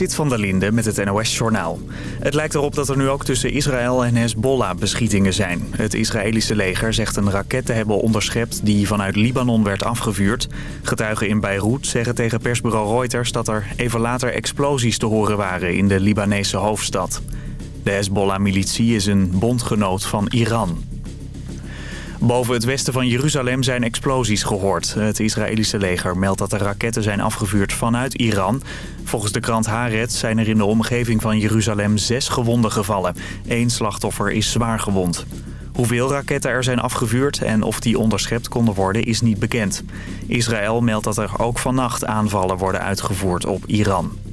Zit van der Linde met het NOS-journaal. Het lijkt erop dat er nu ook tussen Israël en Hezbollah beschietingen zijn. Het Israëlische leger zegt een raket te hebben onderschept die vanuit Libanon werd afgevuurd. Getuigen in Beirut zeggen tegen persbureau Reuters dat er even later explosies te horen waren in de Libanese hoofdstad. De Hezbollah-militie is een bondgenoot van Iran. Boven het westen van Jeruzalem zijn explosies gehoord. Het Israëlische leger meldt dat er raketten zijn afgevuurd vanuit Iran. Volgens de krant Haaretz zijn er in de omgeving van Jeruzalem zes gewonden gevallen. Eén slachtoffer is zwaar gewond. Hoeveel raketten er zijn afgevuurd en of die onderschept konden worden is niet bekend. Israël meldt dat er ook vannacht aanvallen worden uitgevoerd op Iran.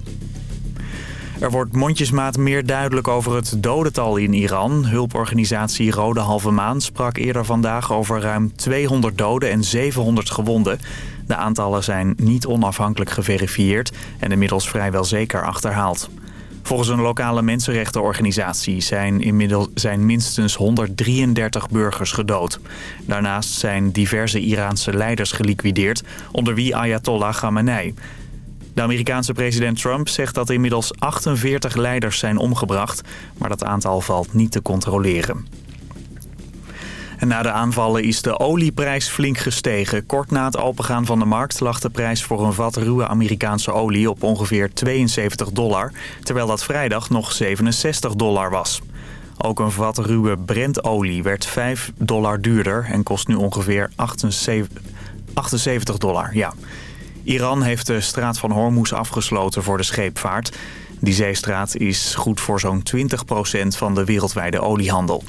Er wordt mondjesmaat meer duidelijk over het dodental in Iran. Hulporganisatie Rode Halve Maan sprak eerder vandaag over ruim 200 doden en 700 gewonden. De aantallen zijn niet onafhankelijk geverifieerd en inmiddels vrijwel zeker achterhaald. Volgens een lokale mensenrechtenorganisatie zijn inmiddels zijn minstens 133 burgers gedood. Daarnaast zijn diverse Iraanse leiders geliquideerd, onder wie Ayatollah Khamenei. De Amerikaanse president Trump zegt dat inmiddels 48 leiders zijn omgebracht, maar dat aantal valt niet te controleren. En na de aanvallen is de olieprijs flink gestegen. Kort na het opengaan van de markt lag de prijs voor een vat ruwe Amerikaanse olie op ongeveer 72 dollar, terwijl dat vrijdag nog 67 dollar was. Ook een vat ruwe Brentolie werd 5 dollar duurder en kost nu ongeveer 78 dollar. Ja. Iran heeft de straat van Hormuz afgesloten voor de scheepvaart. Die zeestraat is goed voor zo'n 20% van de wereldwijde oliehandel.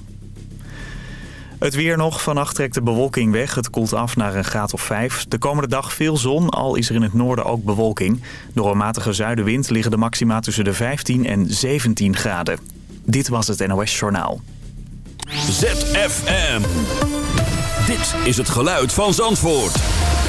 Het weer nog. Vannacht trekt de bewolking weg. Het koelt af naar een graad of 5. De komende dag veel zon, al is er in het noorden ook bewolking. Door een matige zuidenwind liggen de maxima tussen de 15 en 17 graden. Dit was het NOS Journaal. ZFM. Dit is het geluid van Zandvoort.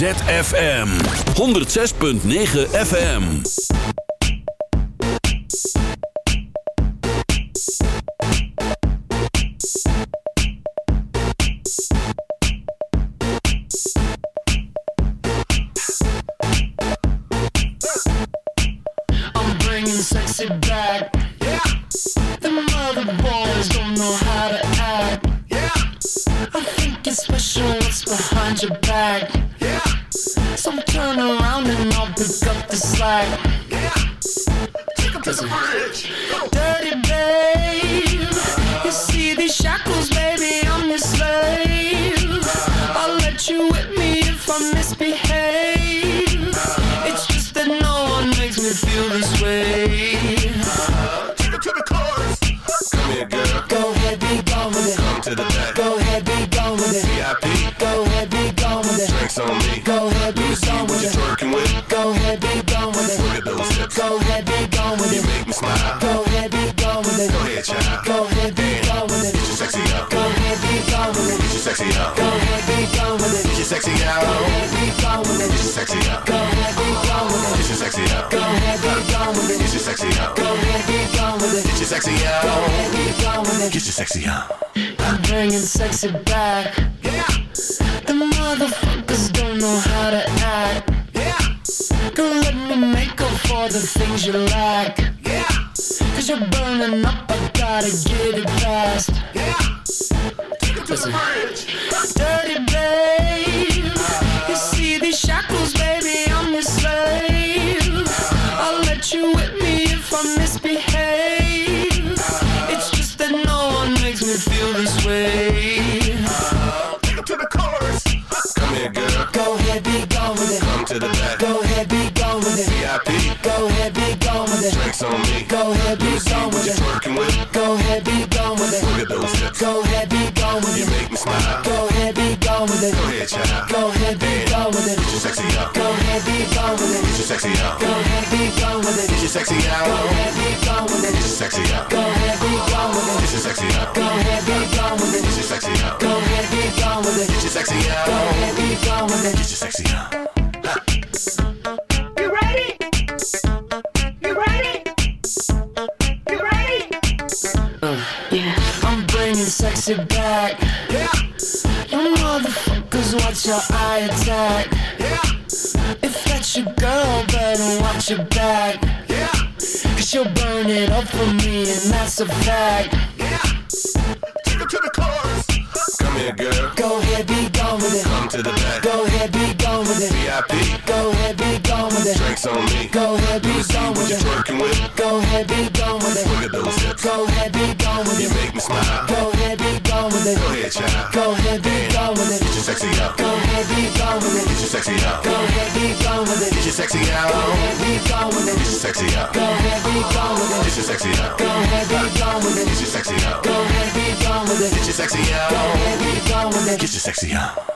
ZFM 106.9 FM. Ahead, with it. Get your sexy out. Go ahead, be gone with Get it. your sexy out. Go ahead, be gone with it. Get your sexy out. Go ahead, be gone with Get it. your sexy out. Go ahead, be gone with it. Get your sexy Go out. ahead, be gone with it. Get sexy out. I'm bringing sexy back. Yeah. The motherfuckers don't know how to act. Yeah. Girl, let me make up for the things you lack. Yeah. Cause you're burning up, I gotta get it fast. Yeah. Take it to the bridge. It. Go ahead, child. Go ahead, be gone with it. Get your sexy out. Go ahead, be gone with Get it. your sexy out. Go ahead, be gone with it. Get your sexy Go out. ahead, be gone with it. Get it. your sexy out. Go ahead, be gone with Get it. your sexy out. Go ahead, be gone with Get it. your sexy out. Go ahead, be gone with it. Get your sexy Go out. ahead, be gone with it. Get your sexy out. You ready? You ready? You ready? Uh, I'm bringing sexy back. Yeah. You watch your eye attack. Yeah. If that's your girl, better watch your back. Yeah. Cause she'll burn it up for me, and that's a fact. Yeah. Take it to the chorus. Come here, girl. Go ahead, be gone with it. Come to the back. Go ahead, be gone with it. VIP. Go ahead, be gone with it. Drinks on me. Go ahead, be gone with you're it. twerking with. Go ahead, be gone with it. Look at those hips. Go ahead, be gone with You it. make me smile. Go ahead, be gone with Go it. ahead, child. Go ahead, be gone with Get your sexy out. Go ahead, be gone with Get your sexy out. Go ahead, be gone with Get your sexy Go out. ahead, be gone with it. Get your sexy out. Go ahead, be gone with Get your sexy out. Go ahead, be gone with Get your sexy out. Go ahead, be gone with Get it. your sexy Go ahead, be gone with Get your sexy out.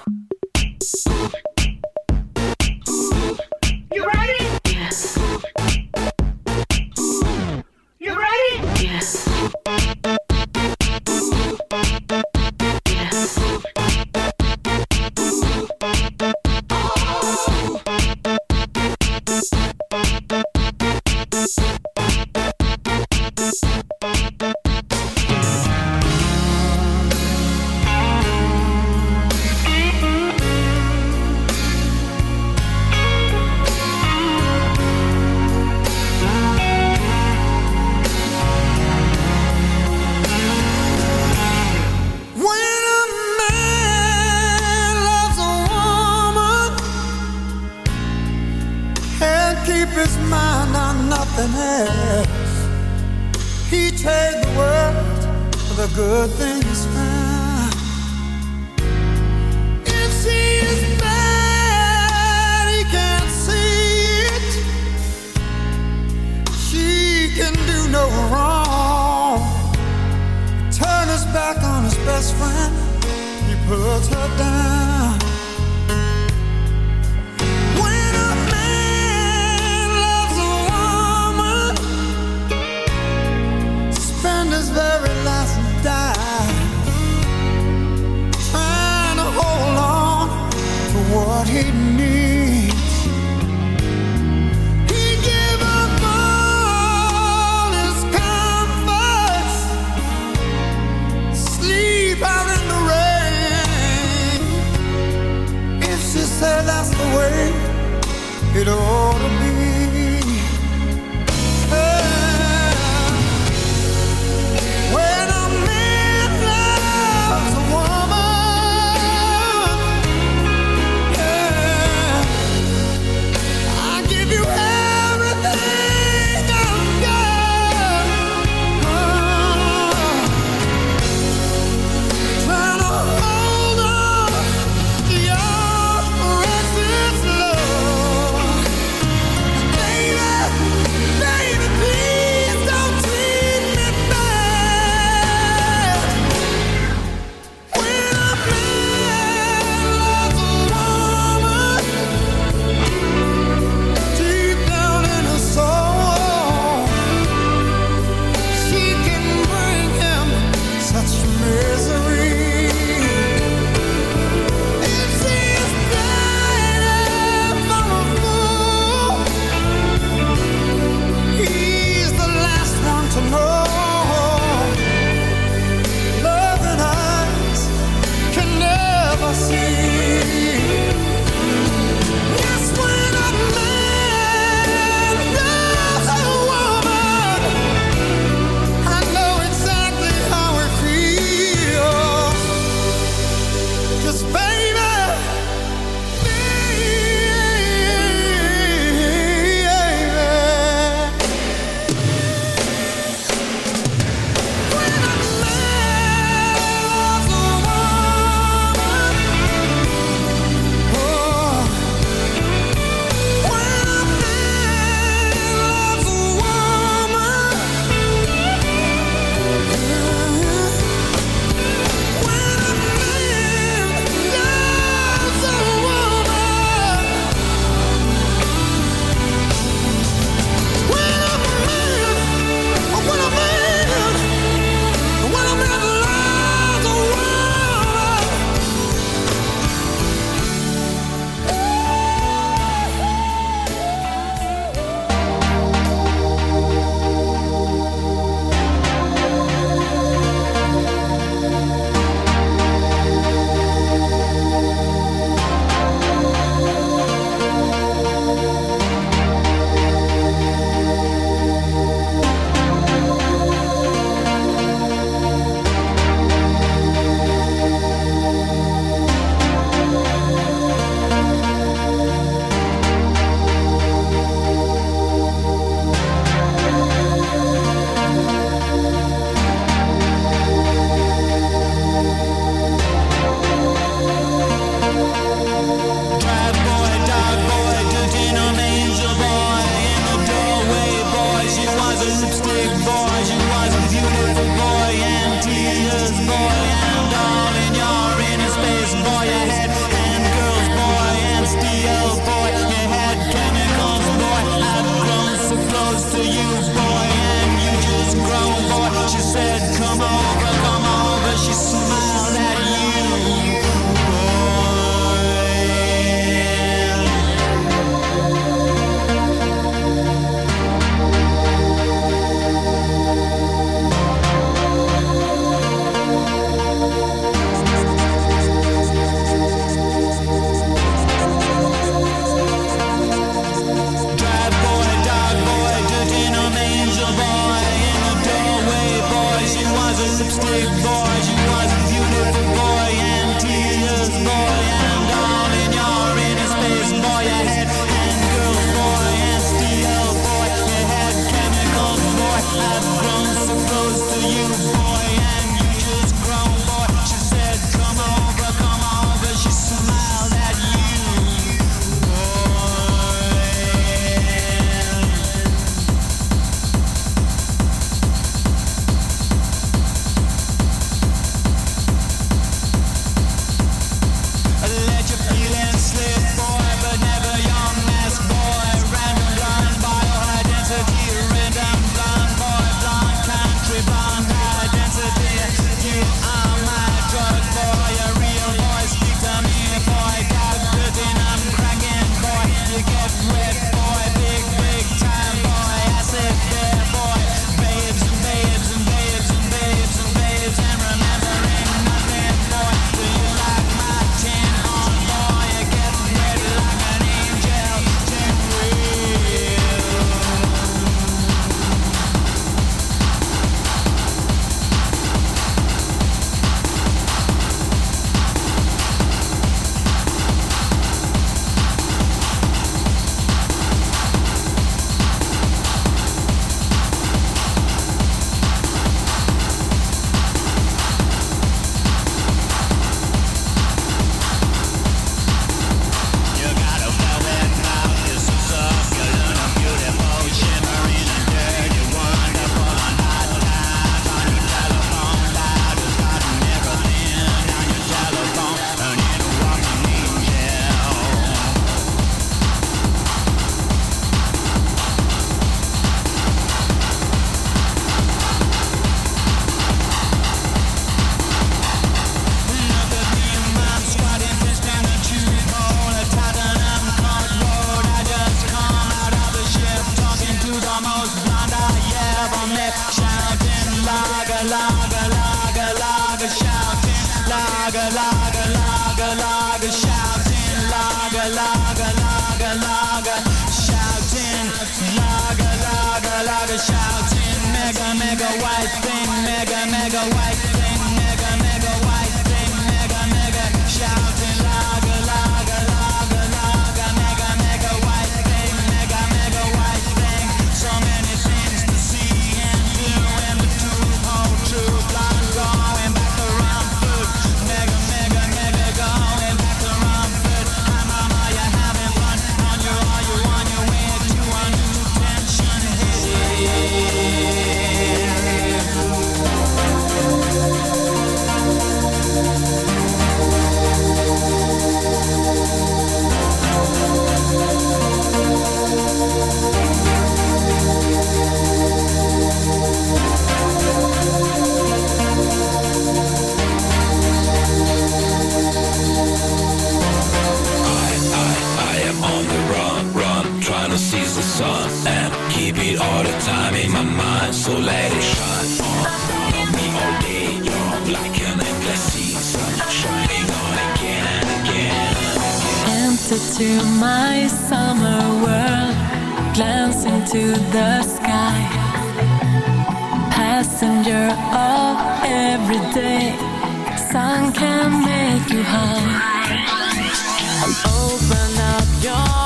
way it ought to be. summer world Glance into the sky. Passenger of every day Sun can make you high. Open up your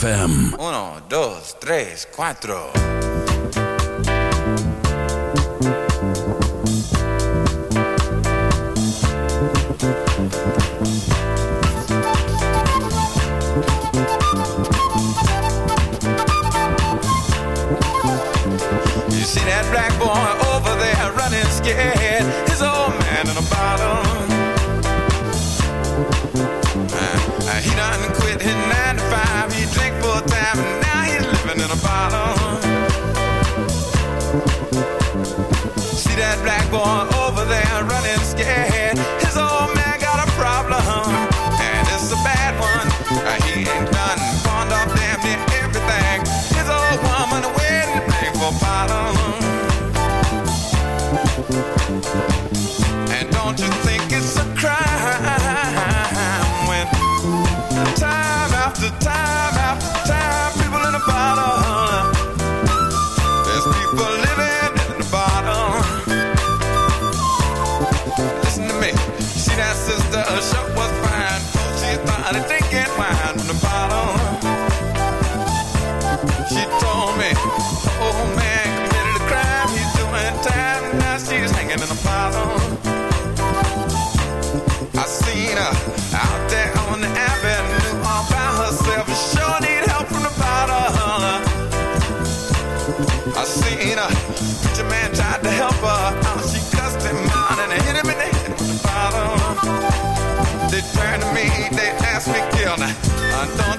FM. Uno, dos, tres, cuatro. see that black boy?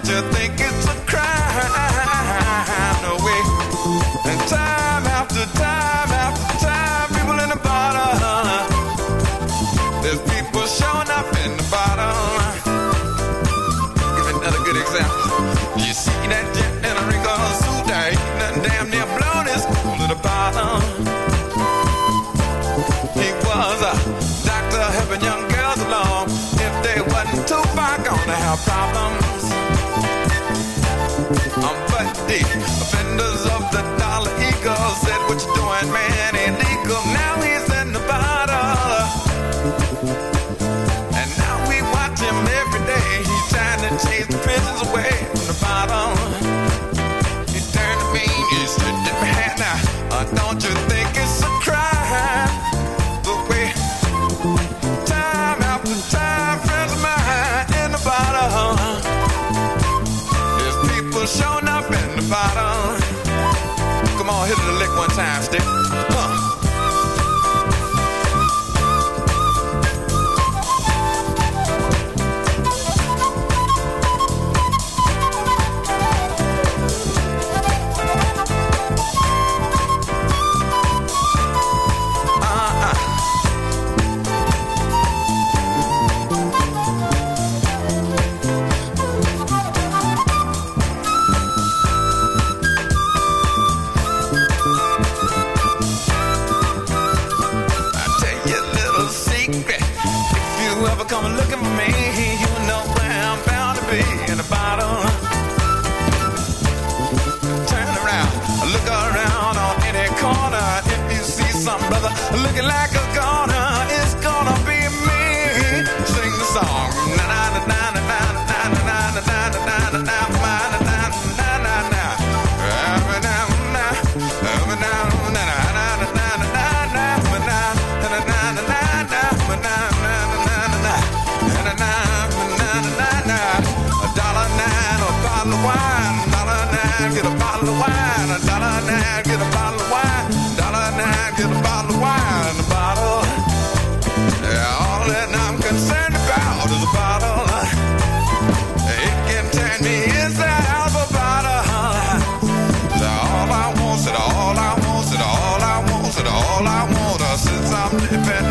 Don't you think it's a crime? No way. And time after time after time, people in the bottom. There's people showing up in the bottom. Give another good example. You see that jet in a ring on suit, Ain't nothing damn near blown his cool to the bottom. He was a doctor helping young girls along. If they wasn't too far gonna have problems. I'm Bundy. Offenders of the dollar eagle said, what you doing, man? Illegal." now he's Fantastic. I'm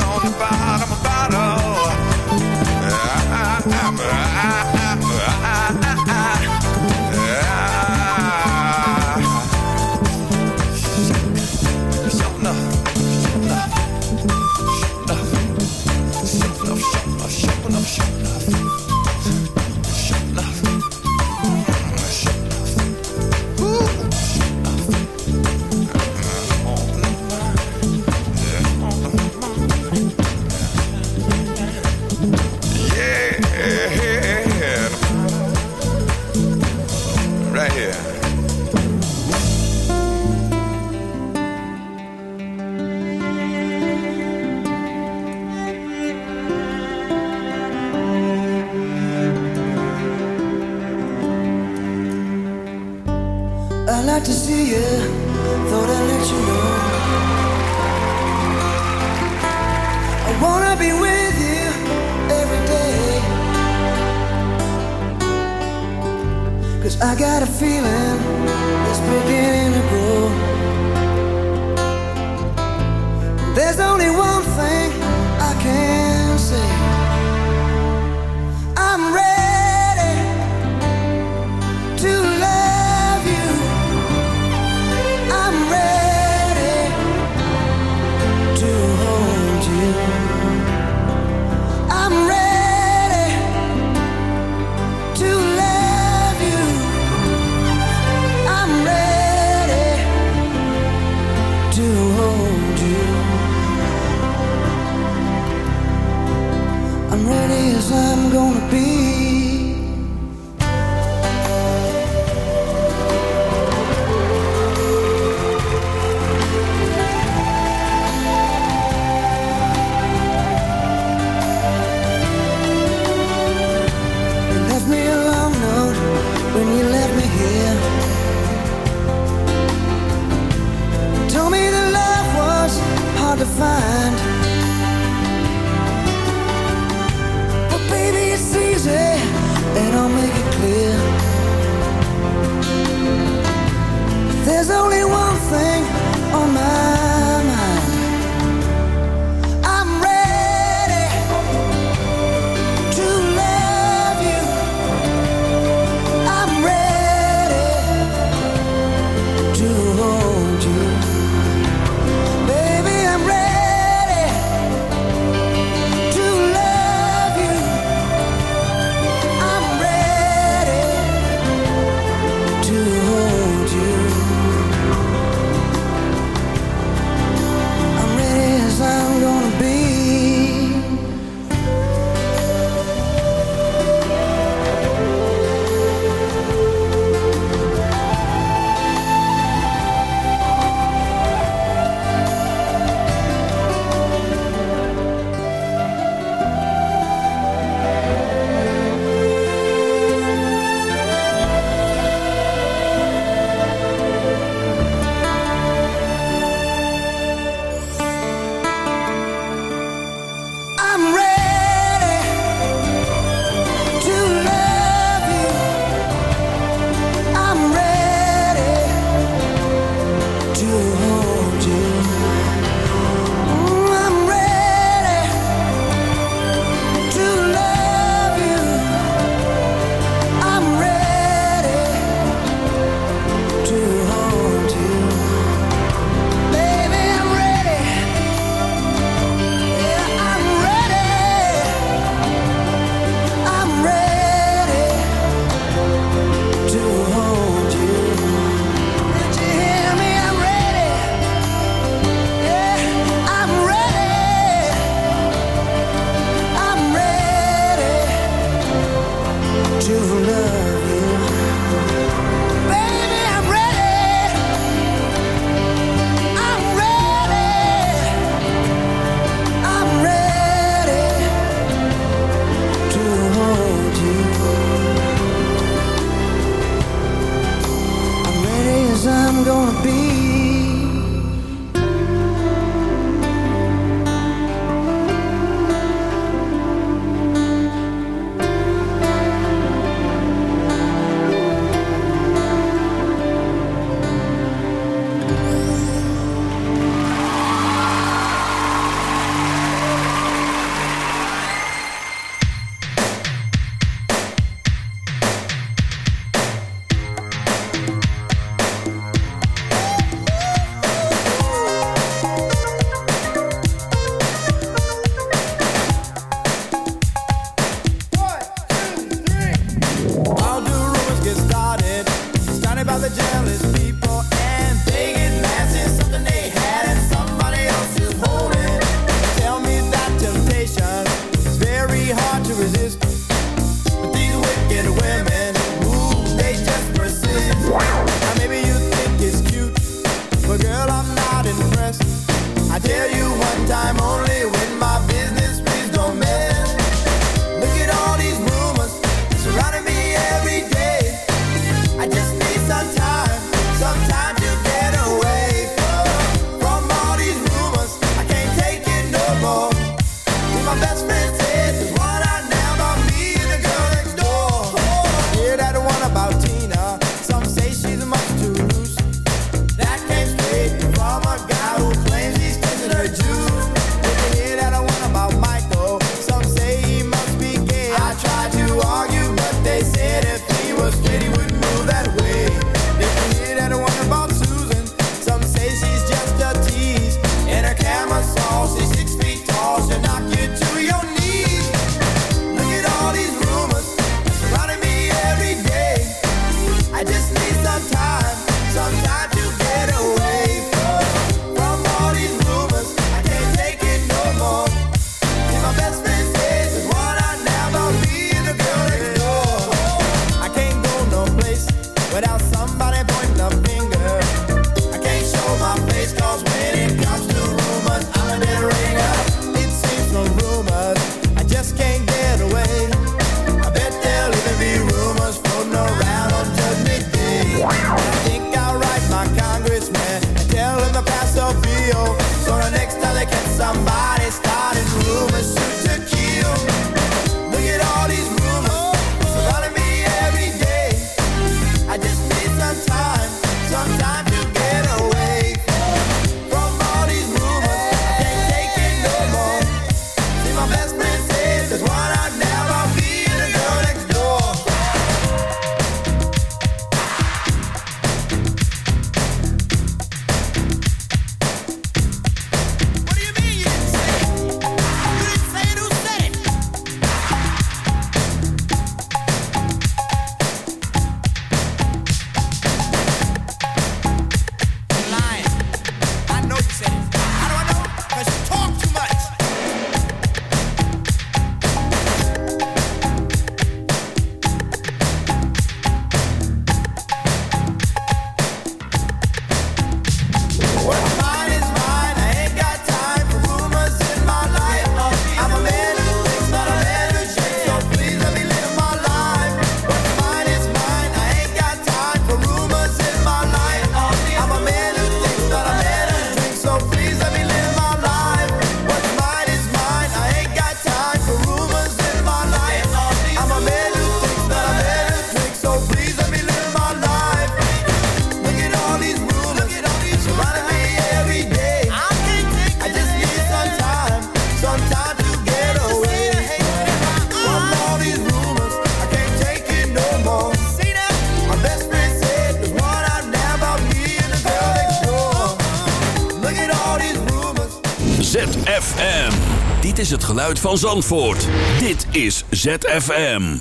geluid van Zandvoort. Dit is ZFM.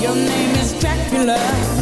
Your name is Dracula.